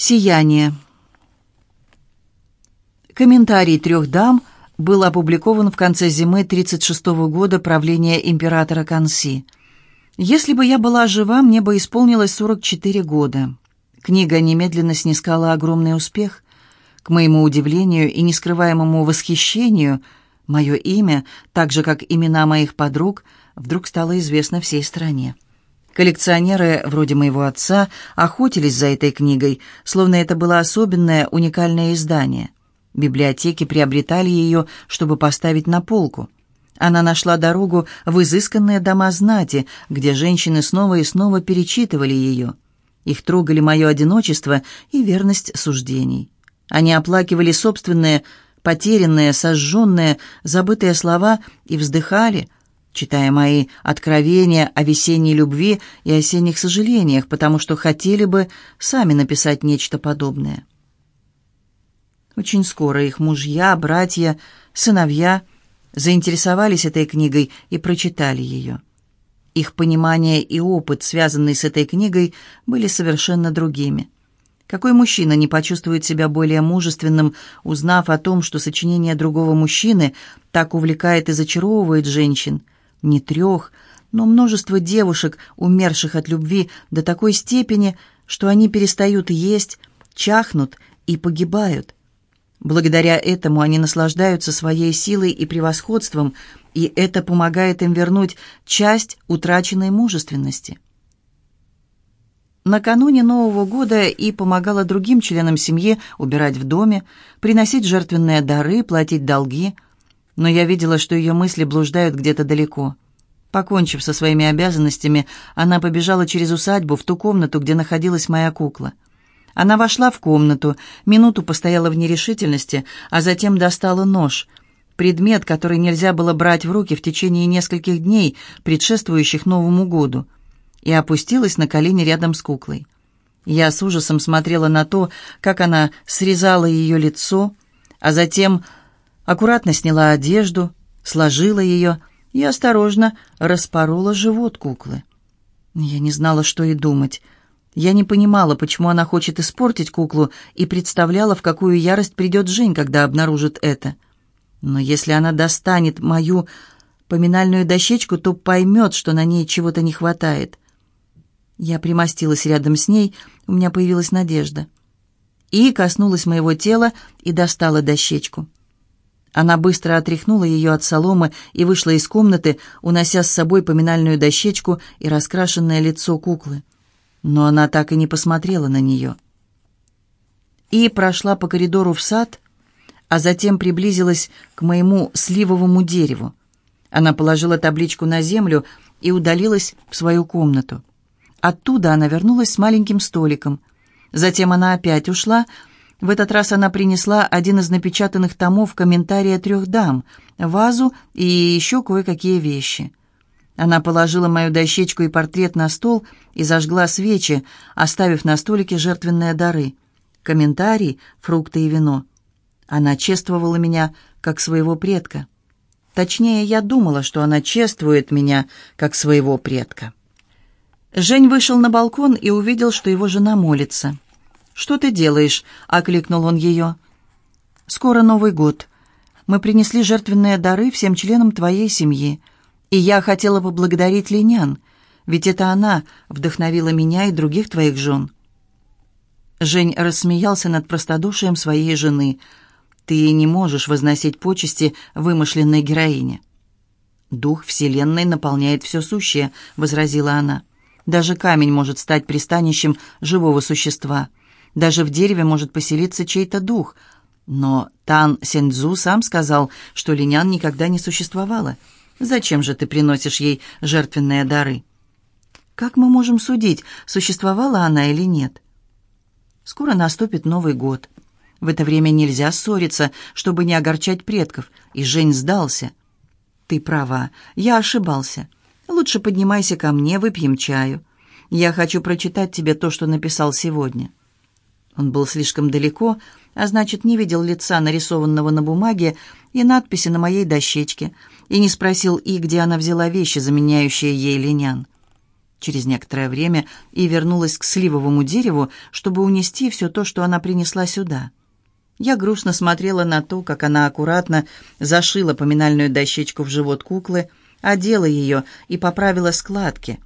Сияние. Комментарий трех дам был опубликован в конце зимы 36 года правления императора Канси. Если бы я была жива, мне бы исполнилось 44 года. Книга немедленно снискала огромный успех. К моему удивлению и нескрываемому восхищению, мое имя, так же как имена моих подруг, вдруг стало известно всей стране. Коллекционеры, вроде моего отца, охотились за этой книгой, словно это было особенное, уникальное издание. Библиотеки приобретали ее, чтобы поставить на полку. Она нашла дорогу в изысканные дома знати, где женщины снова и снова перечитывали ее. Их трогали мое одиночество и верность суждений. Они оплакивали собственные, потерянные, сожженные, забытые слова и вздыхали – читая мои откровения о весенней любви и осенних сожалениях, потому что хотели бы сами написать нечто подобное. Очень скоро их мужья, братья, сыновья заинтересовались этой книгой и прочитали ее. Их понимание и опыт, связанный с этой книгой, были совершенно другими. Какой мужчина не почувствует себя более мужественным, узнав о том, что сочинение другого мужчины так увлекает и зачаровывает женщин – не трех, но множество девушек, умерших от любви до такой степени, что они перестают есть, чахнут и погибают. Благодаря этому они наслаждаются своей силой и превосходством, и это помогает им вернуть часть утраченной мужественности. Накануне Нового года и помогала другим членам семьи убирать в доме, приносить жертвенные дары, платить долги – но я видела, что ее мысли блуждают где-то далеко. Покончив со своими обязанностями, она побежала через усадьбу в ту комнату, где находилась моя кукла. Она вошла в комнату, минуту постояла в нерешительности, а затем достала нож, предмет, который нельзя было брать в руки в течение нескольких дней, предшествующих Новому году, и опустилась на колени рядом с куклой. Я с ужасом смотрела на то, как она срезала ее лицо, а затем аккуратно сняла одежду, сложила ее и осторожно распорола живот куклы. Я не знала, что и думать. Я не понимала, почему она хочет испортить куклу, и представляла, в какую ярость придет Жень, когда обнаружит это. Но если она достанет мою поминальную дощечку, то поймет, что на ней чего-то не хватает. Я примостилась рядом с ней, у меня появилась надежда. И коснулась моего тела и достала дощечку. Она быстро отряхнула ее от соломы и вышла из комнаты, унося с собой поминальную дощечку и раскрашенное лицо куклы. Но она так и не посмотрела на нее. И прошла по коридору в сад, а затем приблизилась к моему сливовому дереву. Она положила табличку на землю и удалилась в свою комнату. Оттуда она вернулась с маленьким столиком. Затем она опять ушла, в этот раз она принесла один из напечатанных томов комментария трех дам, вазу и еще кое-какие вещи. Она положила мою дощечку и портрет на стол и зажгла свечи, оставив на столике жертвенные дары. Комментарий, фрукты и вино. Она чествовала меня как своего предка. Точнее, я думала, что она чествует меня как своего предка. Жень вышел на балкон и увидел, что его жена молится. «Что ты делаешь?» — окликнул он ее. «Скоро Новый год. Мы принесли жертвенные дары всем членам твоей семьи. И я хотела поблагодарить Линян, ведь это она вдохновила меня и других твоих жен». Жень рассмеялся над простодушием своей жены. «Ты не можешь возносить почести вымышленной героине». «Дух Вселенной наполняет все сущее», — возразила она. «Даже камень может стать пристанищем живого существа». Даже в дереве может поселиться чей-то дух. Но Тан Сенцзу сам сказал, что линян никогда не существовало. Зачем же ты приносишь ей жертвенные дары? Как мы можем судить, существовала она или нет? Скоро наступит Новый год. В это время нельзя ссориться, чтобы не огорчать предков, и Жень сдался. Ты права, я ошибался. Лучше поднимайся ко мне, выпьем чаю. Я хочу прочитать тебе то, что написал сегодня. Он был слишком далеко, а значит, не видел лица, нарисованного на бумаге, и надписи на моей дощечке, и не спросил И, где она взяла вещи, заменяющие ей линян. через некоторое время и вернулась к сливовому дереву, чтобы унести все то, что она принесла сюда. Я грустно смотрела на то, как она аккуратно зашила поминальную дощечку в живот куклы, одела ее и поправила складки,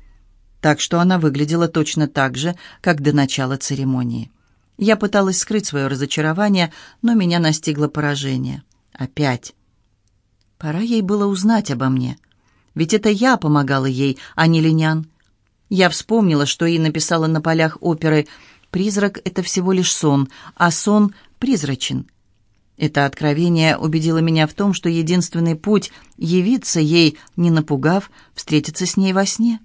так что она выглядела точно так же, как до начала церемонии. Я пыталась скрыть свое разочарование, но меня настигло поражение. Опять. Пора ей было узнать обо мне. Ведь это я помогала ей, а не Линян. Я вспомнила, что и написала на полях оперы «Призрак — это всего лишь сон, а сон призрачен». Это откровение убедило меня в том, что единственный путь — явиться ей, не напугав, встретиться с ней во сне.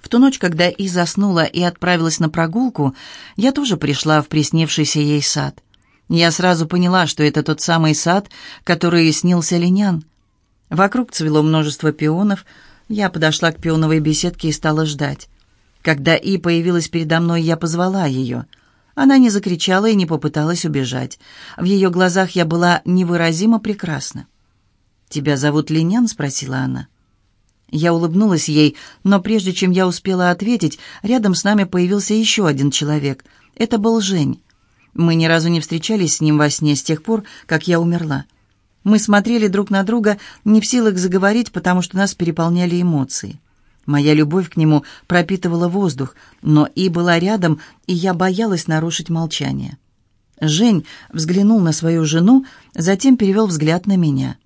В ту ночь, когда И заснула и отправилась на прогулку, я тоже пришла в приснившийся ей сад. Я сразу поняла, что это тот самый сад, который снился Линян. Вокруг цвело множество пионов — я подошла к пионовой беседке и стала ждать. Когда И появилась передо мной, я позвала ее. Она не закричала и не попыталась убежать. В ее глазах я была невыразимо прекрасна. «Тебя зовут Линян?» — спросила она. Я улыбнулась ей, но прежде чем я успела ответить, рядом с нами появился еще один человек. Это был Жень. Мы ни разу не встречались с ним во сне с тех пор, как я умерла. Мы смотрели друг на друга, не в силах заговорить, потому что нас переполняли эмоции. Моя любовь к нему пропитывала воздух, но И была рядом, и я боялась нарушить молчание. Жень взглянул на свою жену, затем перевел взгляд на меня.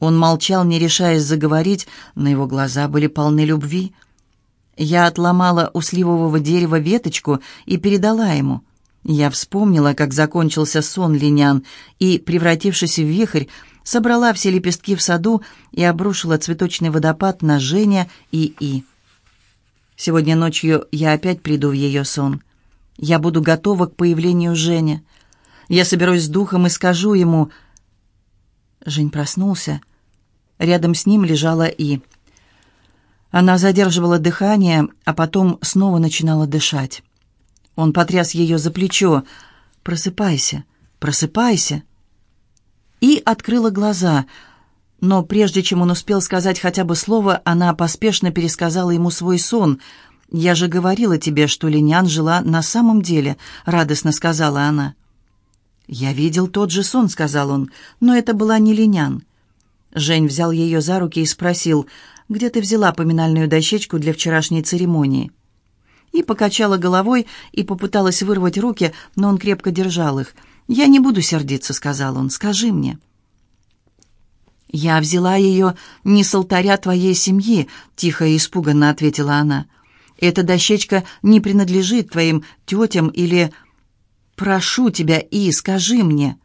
Он молчал, не решаясь заговорить, но его глаза были полны любви. Я отломала у сливового дерева веточку и передала ему. Я вспомнила, как закончился сон линян, и, превратившись в вихрь, собрала все лепестки в саду и обрушила цветочный водопад на Женя и И. Сегодня ночью я опять приду в ее сон. Я буду готова к появлению Женя. Я соберусь с духом и скажу ему... Жень проснулся. Рядом с ним лежала И. Она задерживала дыхание, а потом снова начинала дышать. Он потряс ее за плечо. «Просыпайся, просыпайся!» и открыла глаза. Но прежде чем он успел сказать хотя бы слово, она поспешно пересказала ему свой сон. «Я же говорила тебе, что Линян жила на самом деле», — радостно сказала она. «Я видел тот же сон», — сказал он, — «но это была не Линян». Жень взял ее за руки и спросил, «Где ты взяла поминальную дощечку для вчерашней церемонии?» И покачала головой и попыталась вырвать руки, но он крепко держал их — «Я не буду сердиться», — сказал он. «Скажи мне». «Я взяла ее не с алтаря твоей семьи», — тихо и испуганно ответила она. «Эта дощечка не принадлежит твоим тетям или...» «Прошу тебя, И, скажи мне».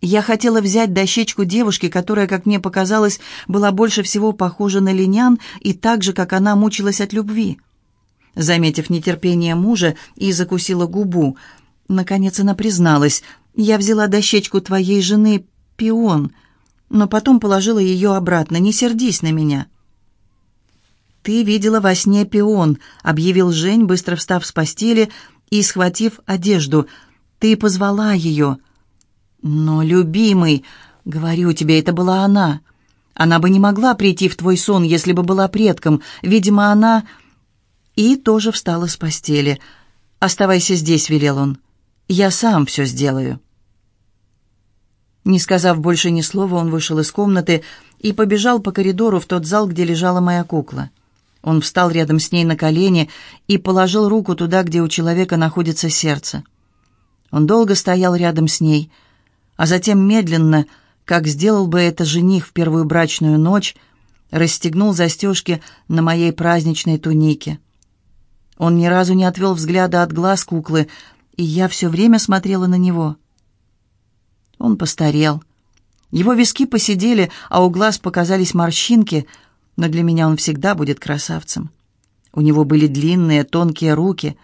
Я хотела взять дощечку девушки, которая, как мне показалось, была больше всего похожа на линян и так же, как она мучилась от любви. Заметив нетерпение мужа, И закусила губу — Наконец она призналась. «Я взяла дощечку твоей жены, пион, но потом положила ее обратно. Не сердись на меня». «Ты видела во сне пион», — объявил Жень, быстро встав с постели и схватив одежду. «Ты позвала ее». «Но, любимый, говорю тебе, это была она. Она бы не могла прийти в твой сон, если бы была предком. Видимо, она...» И тоже встала с постели. «Оставайся здесь», — велел он. Я сам все сделаю». Не сказав больше ни слова, он вышел из комнаты и побежал по коридору в тот зал, где лежала моя кукла. Он встал рядом с ней на колени и положил руку туда, где у человека находится сердце. Он долго стоял рядом с ней, а затем медленно, как сделал бы это жених в первую брачную ночь, расстегнул застежки на моей праздничной тунике. Он ни разу не отвел взгляда от глаз куклы, и я все время смотрела на него. Он постарел. Его виски посидели, а у глаз показались морщинки, но для меня он всегда будет красавцем. У него были длинные, тонкие руки,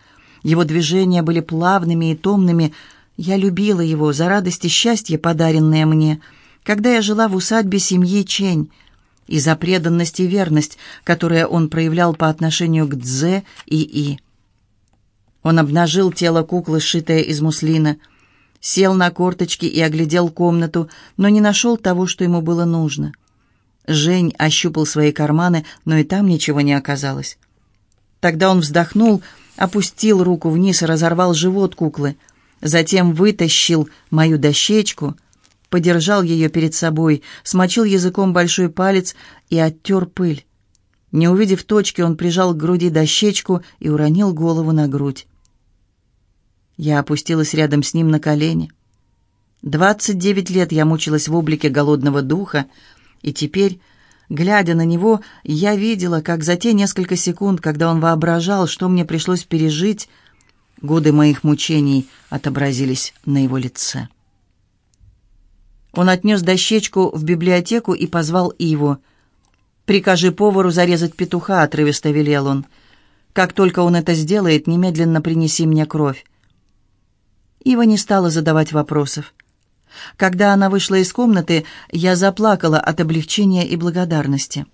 его движения были плавными и томными. Я любила его за радость и счастье, подаренное мне, когда я жила в усадьбе семьи Чень, и за преданность и верность, которые он проявлял по отношению к Дзе и И. Он обнажил тело куклы, сшитое из муслина, сел на корточки и оглядел комнату, но не нашел того, что ему было нужно. Жень ощупал свои карманы, но и там ничего не оказалось. Тогда он вздохнул, опустил руку вниз и разорвал живот куклы. Затем вытащил мою дощечку, подержал ее перед собой, смочил языком большой палец и оттер пыль. Не увидев точки, он прижал к груди дощечку и уронил голову на грудь. Я опустилась рядом с ним на колени. Двадцать девять лет я мучилась в облике голодного духа, и теперь, глядя на него, я видела, как за те несколько секунд, когда он воображал, что мне пришлось пережить, годы моих мучений отобразились на его лице. Он отнес дощечку в библиотеку и позвал Иву. «Прикажи повару зарезать петуха», — отрывисто велел он. «Как только он это сделает, немедленно принеси мне кровь». Ива не стала задавать вопросов. Когда она вышла из комнаты, я заплакала от облегчения и благодарности.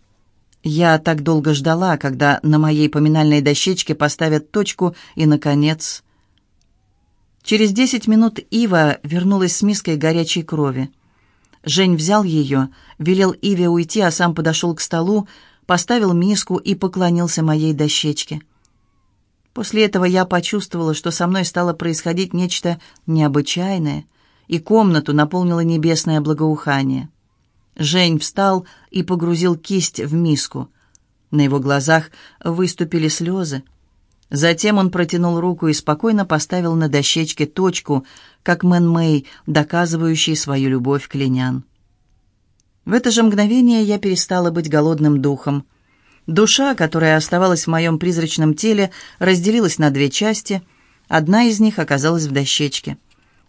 Я так долго ждала, когда на моей поминальной дощечке поставят точку, и, наконец... Через десять минут Ива вернулась с миской горячей крови. Жень взял ее, велел Иве уйти, а сам подошел к столу, поставил миску и поклонился моей дощечке. После этого я почувствовала, что со мной стало происходить нечто необычайное, и комнату наполнило небесное благоухание. Жень встал и погрузил кисть в миску. На его глазах выступили слезы. Затем он протянул руку и спокойно поставил на дощечке точку, как Мэн Мэй, доказывающий свою любовь к линян. В это же мгновение я перестала быть голодным духом. Душа, которая оставалась в моем призрачном теле, разделилась на две части. Одна из них оказалась в дощечке.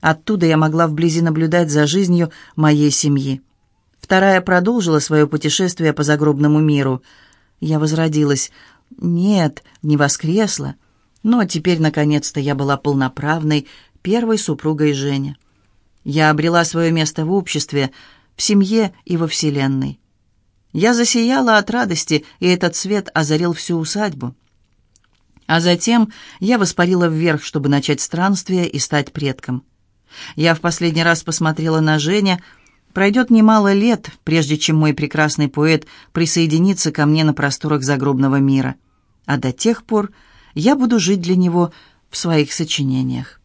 Оттуда я могла вблизи наблюдать за жизнью моей семьи. Вторая продолжила свое путешествие по загробному миру. Я возродилась. Нет, не воскресла. Но теперь, наконец-то, я была полноправной первой супругой Жени. Я обрела свое место в обществе, в семье и во Вселенной. Я засияла от радости, и этот свет озарил всю усадьбу. А затем я воспарила вверх, чтобы начать странствие и стать предком. Я в последний раз посмотрела на Женя. Пройдет немало лет, прежде чем мой прекрасный поэт присоединится ко мне на просторах загробного мира. А до тех пор я буду жить для него в своих сочинениях.